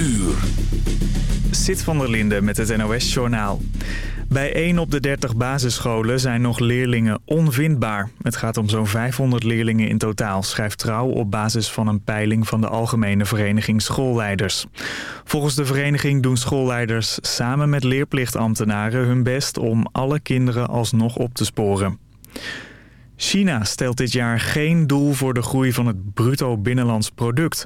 uur. Van der Linde met het NOS-journaal. Bij 1 op de 30 basisscholen zijn nog leerlingen onvindbaar. Het gaat om zo'n 500 leerlingen in totaal, schrijft Trouw op basis van een peiling van de Algemene Vereniging Schoolleiders. Volgens de vereniging doen schoolleiders samen met leerplichtambtenaren hun best om alle kinderen alsnog op te sporen. China stelt dit jaar geen doel voor de groei van het bruto binnenlands product.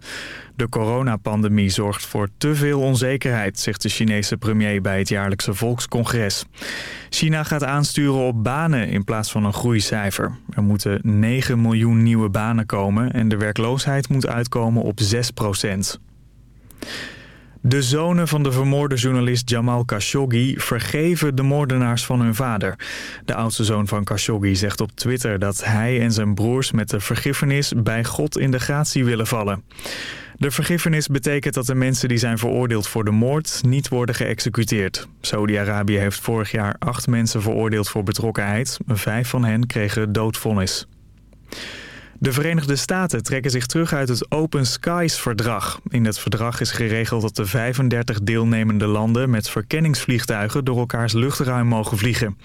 De coronapandemie zorgt voor te veel onzekerheid, zegt de Chinese premier bij het jaarlijkse volkscongres. China gaat aansturen op banen in plaats van een groeicijfer. Er moeten 9 miljoen nieuwe banen komen en de werkloosheid moet uitkomen op 6 procent. De zonen van de vermoorde journalist Jamal Khashoggi vergeven de moordenaars van hun vader. De oudste zoon van Khashoggi zegt op Twitter dat hij en zijn broers met de vergiffenis bij God in de gratie willen vallen. De vergiffenis betekent dat de mensen die zijn veroordeeld voor de moord niet worden geëxecuteerd. Saudi-Arabië heeft vorig jaar acht mensen veroordeeld voor betrokkenheid. Vijf van hen kregen doodvonnis. De Verenigde Staten trekken zich terug uit het Open Skies-verdrag. In het verdrag is geregeld dat de 35 deelnemende landen met verkenningsvliegtuigen door elkaars luchtruim mogen vliegen.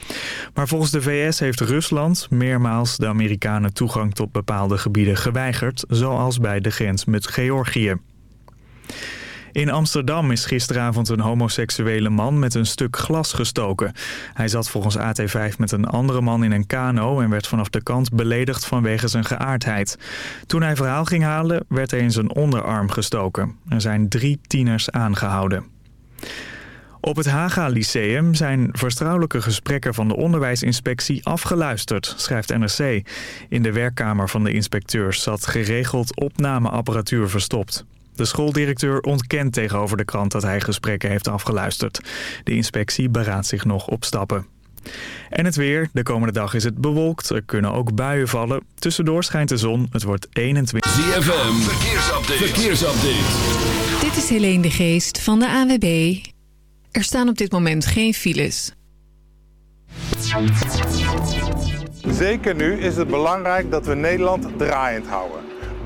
Maar volgens de VS heeft Rusland meermaals de Amerikanen toegang tot bepaalde gebieden geweigerd, zoals bij de grens met Georgië. In Amsterdam is gisteravond een homoseksuele man met een stuk glas gestoken. Hij zat volgens AT5 met een andere man in een kano en werd vanaf de kant beledigd vanwege zijn geaardheid. Toen hij verhaal ging halen werd hij in zijn onderarm gestoken. Er zijn drie tieners aangehouden. Op het Haga Lyceum zijn vertrouwelijke gesprekken van de onderwijsinspectie afgeluisterd, schrijft NRC. In de werkkamer van de inspecteurs zat geregeld opnameapparatuur verstopt. De schooldirecteur ontkent tegenover de krant dat hij gesprekken heeft afgeluisterd. De inspectie beraadt zich nog op stappen. En het weer. De komende dag is het bewolkt. Er kunnen ook buien vallen. Tussendoor schijnt de zon. Het wordt 21... ZFM. Verkeersupdate. Verkeersupdate. Dit is Helene de Geest van de AWB. Er staan op dit moment geen files. Zeker nu is het belangrijk dat we Nederland draaiend houden.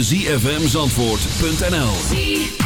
www.zfmzandvoort.nl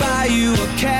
buy you a Cadillac.